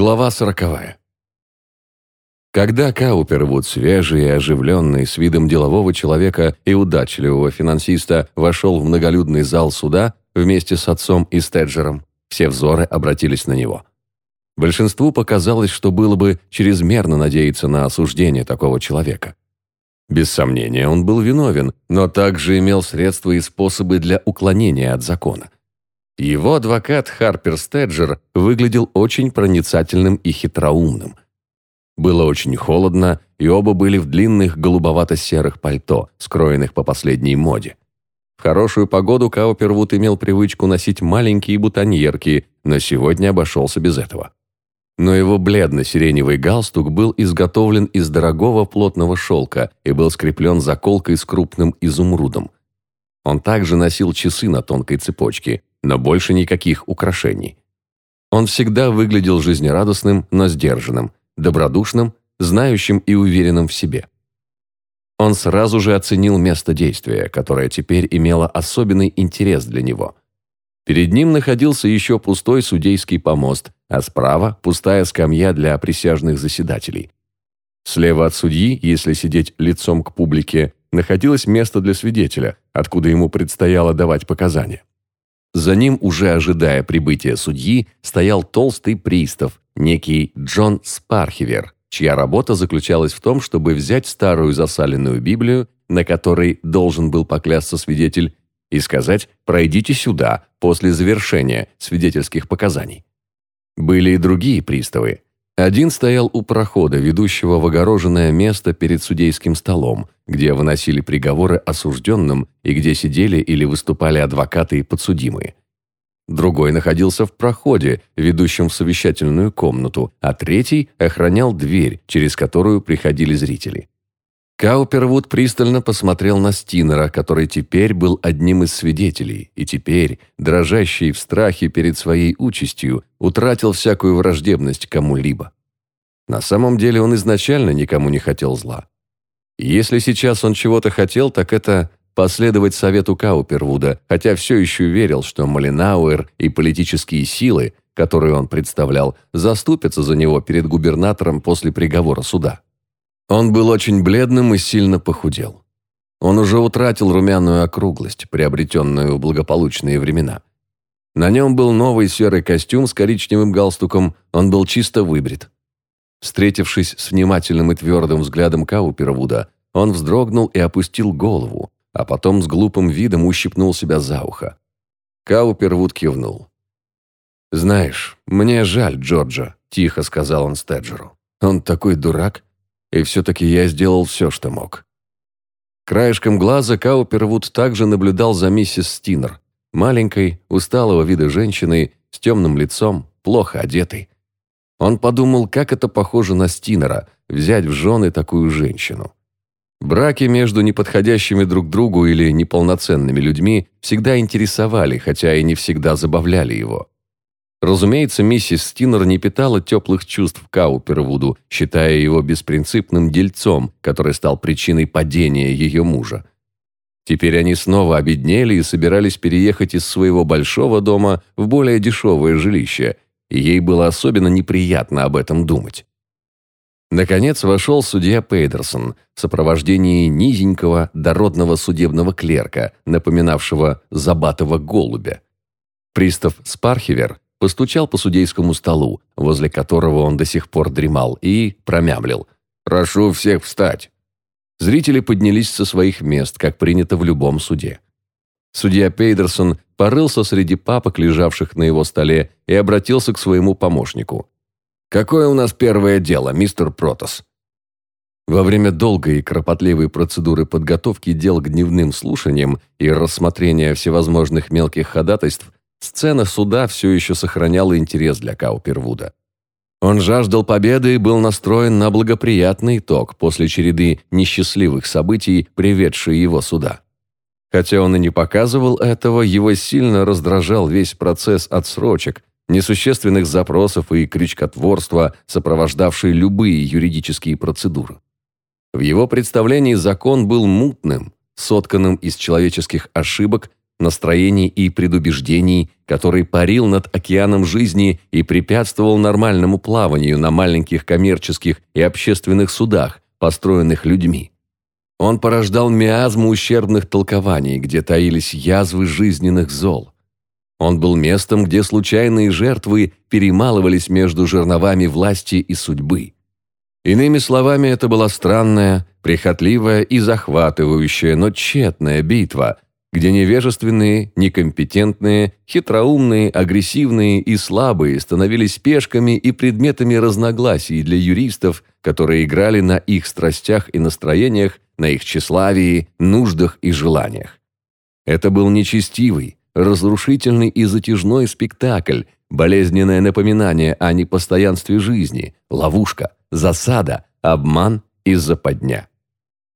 Глава сороковая. Когда Каупервуд, свежий и оживленный, с видом делового человека и удачливого финансиста, вошел в многолюдный зал суда вместе с отцом и Стеджером, все взоры обратились на него. Большинству показалось, что было бы чрезмерно надеяться на осуждение такого человека. Без сомнения, он был виновен, но также имел средства и способы для уклонения от закона – его адвокат Харпер Стеджер выглядел очень проницательным и хитроумным. Было очень холодно, и оба были в длинных голубовато-серых пальто, скроенных по последней моде. В хорошую погоду Каупервуд имел привычку носить маленькие бутоньерки, но сегодня обошелся без этого. Но его бледно-сиреневый галстук был изготовлен из дорогого плотного шелка и был скреплен заколкой с крупным изумрудом. Он также носил часы на тонкой цепочке, но больше никаких украшений. Он всегда выглядел жизнерадостным, но сдержанным, добродушным, знающим и уверенным в себе. Он сразу же оценил место действия, которое теперь имело особенный интерес для него. Перед ним находился еще пустой судейский помост, а справа – пустая скамья для присяжных заседателей. Слева от судьи, если сидеть лицом к публике, находилось место для свидетеля, откуда ему предстояло давать показания. За ним, уже ожидая прибытия судьи, стоял толстый пристав, некий Джон Спархивер, чья работа заключалась в том, чтобы взять старую засаленную Библию, на которой должен был поклясться свидетель, и сказать «пройдите сюда» после завершения свидетельских показаний. Были и другие приставы, один стоял у прохода, ведущего в огороженное место перед судейским столом, где выносили приговоры осужденным и где сидели или выступали адвокаты и подсудимые. Другой находился в проходе, ведущем в совещательную комнату, а третий охранял дверь, через которую приходили зрители. Каупервуд пристально посмотрел на Стинера, который теперь был одним из свидетелей, и теперь, дрожащий в страхе перед своей участью, утратил всякую враждебность кому-либо. На самом деле он изначально никому не хотел зла. Если сейчас он чего-то хотел, так это последовать совету Каупервуда, хотя все еще верил, что Малинауэр и политические силы, которые он представлял, заступятся за него перед губернатором после приговора суда. Он был очень бледным и сильно похудел. Он уже утратил румяную округлость, приобретенную в благополучные времена. На нем был новый серый костюм с коричневым галстуком, он был чисто выбрит. Встретившись с внимательным и твердым взглядом Каупервуда, он вздрогнул и опустил голову, а потом с глупым видом ущипнул себя за ухо. Каупервуд кивнул. «Знаешь, мне жаль Джорджа», – тихо сказал он Стеджеру. «Он такой дурак. И все-таки я сделал все, что мог. Краешком глаза Каупервуд также наблюдал за миссис Стинер, маленькой, усталого вида женщиной с темным лицом, плохо одетой. Он подумал, как это похоже на Стинера – взять в жены такую женщину. Браки между неподходящими друг другу или неполноценными людьми всегда интересовали, хотя и не всегда забавляли его. Разумеется, миссис Стинер не питала теплых чувств к Каупервуду, считая его беспринципным дельцом, который стал причиной падения ее мужа. Теперь они снова обеднели и собирались переехать из своего большого дома в более дешевое жилище, и ей было особенно неприятно об этом думать. Наконец вошел судья Пейдерсон в сопровождении низенького, дородного судебного клерка, напоминавшего забатого голубя. Пристав Спархивер постучал по судейскому столу, возле которого он до сих пор дремал, и промямлил. «Прошу всех встать!» Зрители поднялись со своих мест, как принято в любом суде. Судья Пейдерсон порылся среди папок, лежавших на его столе, и обратился к своему помощнику. «Какое у нас первое дело, мистер Протос?» Во время долгой и кропотливой процедуры подготовки дел к дневным слушаниям и рассмотрения всевозможных мелких ходатайств Сцена суда все еще сохраняла интерес для Каупервуда. Он жаждал победы и был настроен на благоприятный итог после череды несчастливых событий, приведшей его сюда. Хотя он и не показывал этого, его сильно раздражал весь процесс отсрочек, несущественных запросов и крючкотворства, сопровождавшие любые юридические процедуры. В его представлении закон был мутным, сотканным из человеческих ошибок настроений и предубеждений, который парил над океаном жизни и препятствовал нормальному плаванию на маленьких коммерческих и общественных судах, построенных людьми. Он порождал миазму ущербных толкований, где таились язвы жизненных зол. Он был местом, где случайные жертвы перемалывались между жерновами власти и судьбы. Иными словами, это была странная, прихотливая и захватывающая, но тщетная битва, где невежественные, некомпетентные, хитроумные, агрессивные и слабые становились пешками и предметами разногласий для юристов, которые играли на их страстях и настроениях, на их тщеславии, нуждах и желаниях. Это был нечестивый, разрушительный и затяжной спектакль, болезненное напоминание о непостоянстве жизни, ловушка, засада, обман и западня.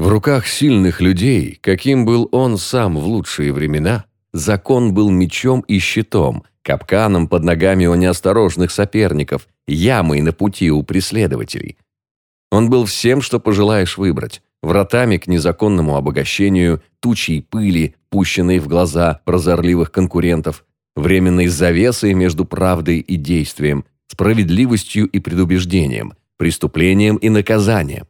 В руках сильных людей, каким был он сам в лучшие времена, закон был мечом и щитом, капканом под ногами у неосторожных соперников, ямой на пути у преследователей. Он был всем, что пожелаешь выбрать, вратами к незаконному обогащению, тучей пыли, пущенной в глаза прозорливых конкурентов, временной завесой между правдой и действием, справедливостью и предубеждением, преступлением и наказанием.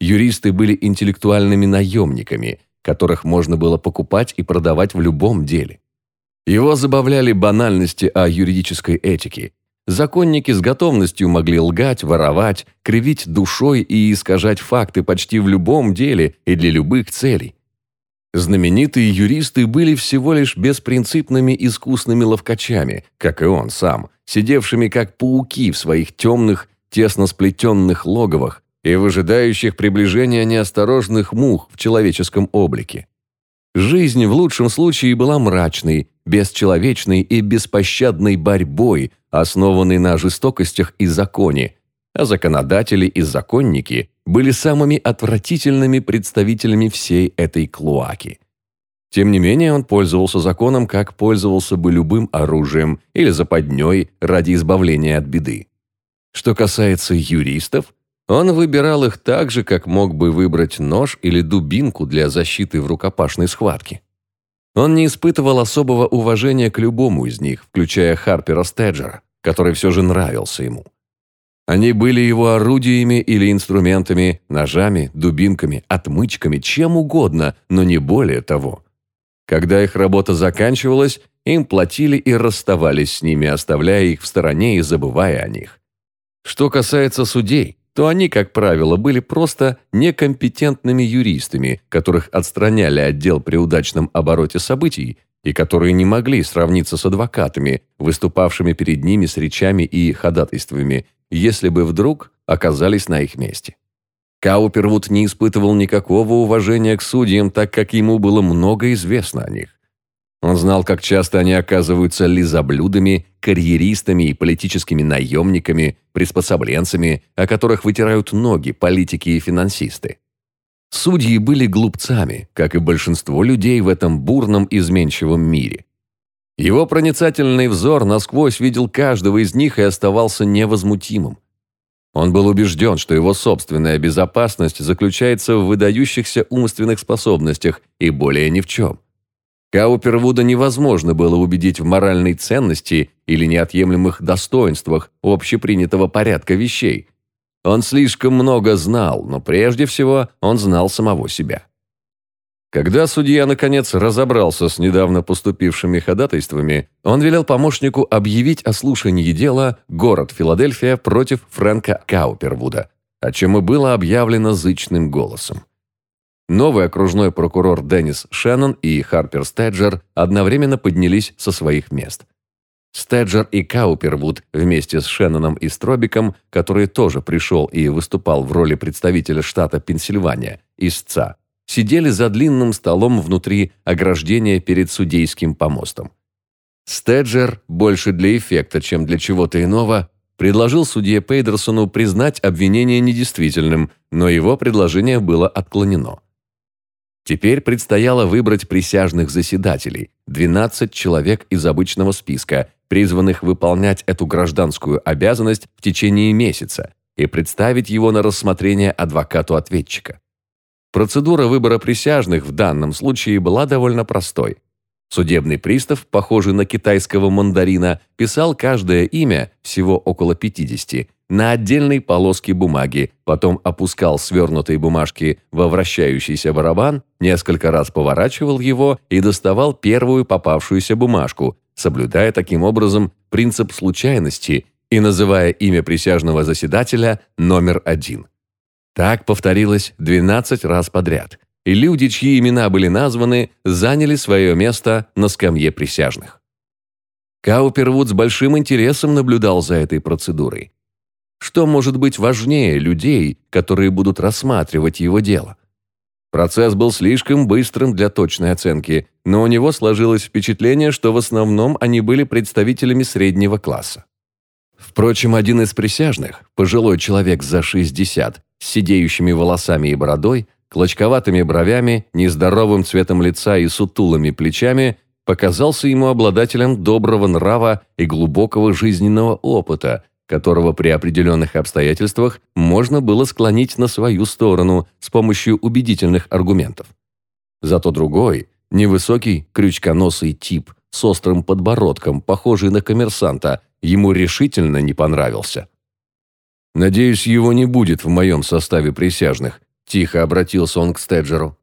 Юристы были интеллектуальными наемниками, которых можно было покупать и продавать в любом деле. Его забавляли банальности о юридической этике, Законники с готовностью могли лгать, воровать, кривить душой и искажать факты почти в любом деле и для любых целей. Знаменитые юристы были всего лишь беспринципными искусными ловкачами, как и он сам, сидевшими как пауки в своих темных, тесно сплетенных логовах и выжидающих приближения неосторожных мух в человеческом облике. Жизнь в лучшем случае была мрачной, бесчеловечной и беспощадной борьбой, основанной на жестокостях и законе, а законодатели и законники были самыми отвратительными представителями всей этой клоаки. Тем не менее, он пользовался законом, как пользовался бы любым оружием или западней ради избавления от беды. Что касается юристов, он выбирал их так же, как мог бы выбрать нож или дубинку для защиты в рукопашной схватке. Он не испытывал особого уважения к любому из них, включая Харпера Стеджера, который все же нравился ему. Они были его орудиями или инструментами, ножами, дубинками, отмычками, чем угодно, но не более того. Когда их работа заканчивалась, им платили и расставались с ними, оставляя их в стороне и забывая о них. Что касается судей, то они, как правило, были просто некомпетентными юристами, которых отстраняли отдел при удачном обороте событий и которые не могли сравниться с адвокатами, выступавшими перед ними с речами и ходатайствами, если бы вдруг оказались на их месте. Каупервуд не испытывал никакого уважения к судьям, так как ему было много известно о них. Он знал, как часто они оказываются лизоблюдами, карьеристами и политическими наемниками, приспособленцами, о которых вытирают ноги политики и финансисты. Судьи были глупцами, как и большинство людей в этом бурном изменчивом мире. Его проницательный взор насквозь видел каждого из них и оставался невозмутимым. Он был убежден, что его собственная безопасность заключается в выдающихся умственных способностях и более ни в чем. Каупервуда невозможно было убедить в моральной ценности или неотъемлемых достоинствах общепринятого порядка вещей. Он слишком много знал, но прежде всего он знал самого себя. Когда судья, наконец, разобрался с недавно поступившими ходатайствами, он велел помощнику объявить о слушании дела «Город Филадельфия против Фрэнка Каупервуда», о чем и было объявлено зычным голосом. Новый окружной прокурор Деннис Шеннон и Харпер Стеджер одновременно поднялись со своих мест. Стеджер и Каупервуд вместе с Шенноном и Стробиком, который тоже пришел и выступал в роли представителя штата Пенсильвания, истца, сидели за длинным столом внутри ограждения перед судейским помостом. Стеджер, больше для эффекта, чем для чего-то иного, предложил судье Пейдерсону признать обвинение недействительным, но его предложение было отклонено. Теперь предстояло выбрать присяжных заседателей, 12 человек из обычного списка, призванных выполнять эту гражданскую обязанность в течение месяца и представить его на рассмотрение адвокату-ответчика. Процедура выбора присяжных в данном случае была довольно простой. Судебный пристав, похожий на китайского мандарина, писал каждое имя, всего около 50, на отдельной полоске бумаги, потом опускал свернутые бумажки во вращающийся барабан, несколько раз поворачивал его и доставал первую попавшуюся бумажку, соблюдая таким образом принцип случайности и называя имя присяжного заседателя номер один. Так повторилось 12 раз подряд, и люди, чьи имена были названы, заняли свое место на скамье присяжных. Каупервуд с большим интересом наблюдал за этой процедурой. Что может быть важнее людей, которые будут рассматривать его дело? Процесс был слишком быстрым для точной оценки, но у него сложилось впечатление, что в основном они были представителями среднего класса. Впрочем, один из присяжных, пожилой человек за 60, с сидеющими волосами и бородой, клочковатыми бровями, нездоровым цветом лица и сутулыми плечами, показался ему обладателем доброго нрава и глубокого жизненного опыта, которого при определенных обстоятельствах можно было склонить на свою сторону с помощью убедительных аргументов. Зато другой, невысокий, крючконосый тип с острым подбородком, похожий на коммерсанта, ему решительно не понравился. «Надеюсь, его не будет в моем составе присяжных», – тихо обратился он к Стеджеру.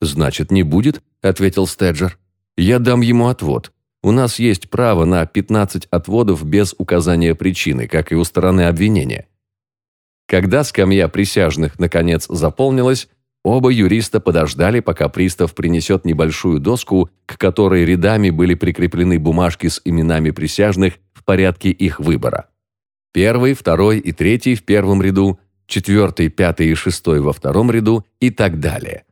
«Значит, не будет?» – ответил Стеджер. «Я дам ему отвод. У нас есть право на 15 отводов без указания причины, как и у стороны обвинения. Когда скамья присяжных наконец заполнилась, оба юриста подождали, пока пристав принесет небольшую доску, к которой рядами были прикреплены бумажки с именами присяжных в порядке их выбора. Первый, второй и третий в первом ряду, четвертый, пятый и шестой во втором ряду и так далее.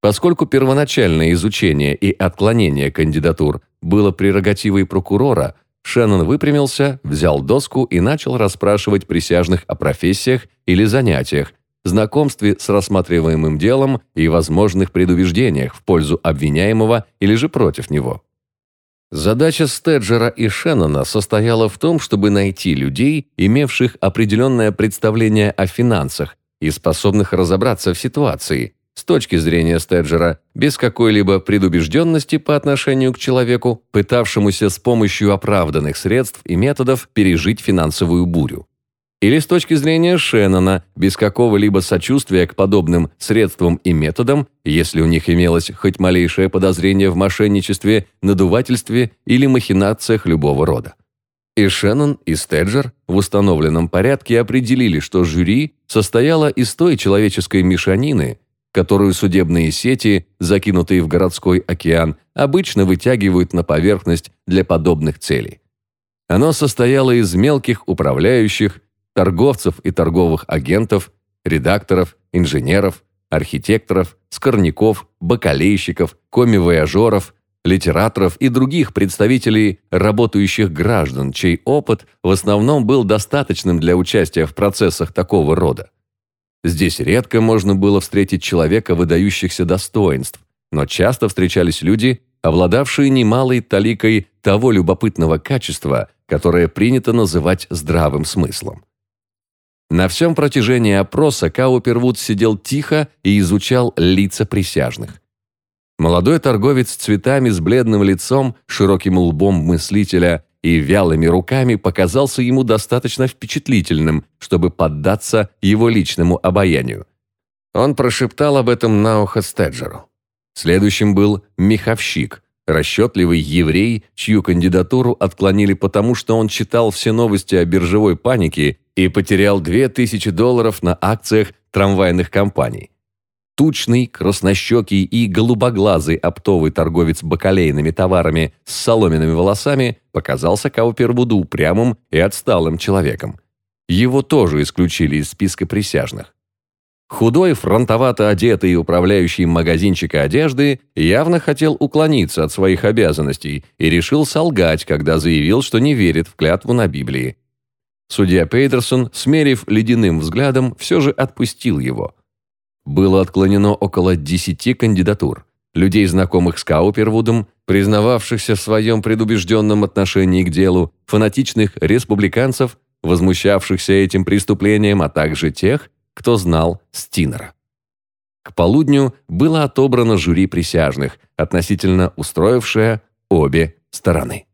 Поскольку первоначальное изучение и отклонение кандидатур было прерогативой прокурора, Шеннон выпрямился, взял доску и начал расспрашивать присяжных о профессиях или занятиях, знакомстве с рассматриваемым делом и возможных предубеждениях в пользу обвиняемого или же против него. Задача Стеджера и Шеннона состояла в том, чтобы найти людей, имевших определенное представление о финансах и способных разобраться в ситуации, с точки зрения Стеджера, без какой-либо предубежденности по отношению к человеку, пытавшемуся с помощью оправданных средств и методов пережить финансовую бурю. Или с точки зрения Шеннона, без какого-либо сочувствия к подобным средствам и методам, если у них имелось хоть малейшее подозрение в мошенничестве, надувательстве или махинациях любого рода. И Шеннон, и Стеджер в установленном порядке определили, что жюри состояло из той человеческой мешанины, которую судебные сети, закинутые в городской океан, обычно вытягивают на поверхность для подобных целей. Оно состояло из мелких управляющих, торговцев и торговых агентов, редакторов, инженеров, архитекторов, скорняков, бакалейщиков, коми-вояжеров, литераторов и других представителей работающих граждан, чей опыт в основном был достаточным для участия в процессах такого рода. Здесь редко можно было встретить человека выдающихся достоинств, но часто встречались люди, обладавшие немалой таликой того любопытного качества, которое принято называть здравым смыслом. На всем протяжении опроса Каупервуд сидел тихо и изучал лица присяжных. Молодой торговец цветами с бледным лицом, широким лбом мыслителя и вялыми руками показался ему достаточно впечатлительным, чтобы поддаться его личному обаянию. Он прошептал об этом на ухо Стеджеру. Следующим был меховщик, расчетливый еврей, чью кандидатуру отклонили потому, что он читал все новости о биржевой панике и потерял 2000 долларов на акциях трамвайных компаний. Тучный, краснощекий и голубоглазый оптовый торговец бакалейными товарами с соломенными волосами показался Каупервуду упрямым и отсталым человеком. Его тоже исключили из списка присяжных. Худой, фронтовато одетый управляющий магазинчика одежды явно хотел уклониться от своих обязанностей и решил солгать, когда заявил, что не верит в клятву на Библии. Судья Пейтерсон, смерив ледяным взглядом, все же отпустил его – было отклонено около 10 кандидатур. Людей, знакомых с Каупервудом, признававшихся в своем предубежденном отношении к делу, фанатичных республиканцев, возмущавшихся этим преступлением, а также тех, кто знал Стинера. К полудню было отобрано жюри присяжных, относительно устроившее, обе стороны.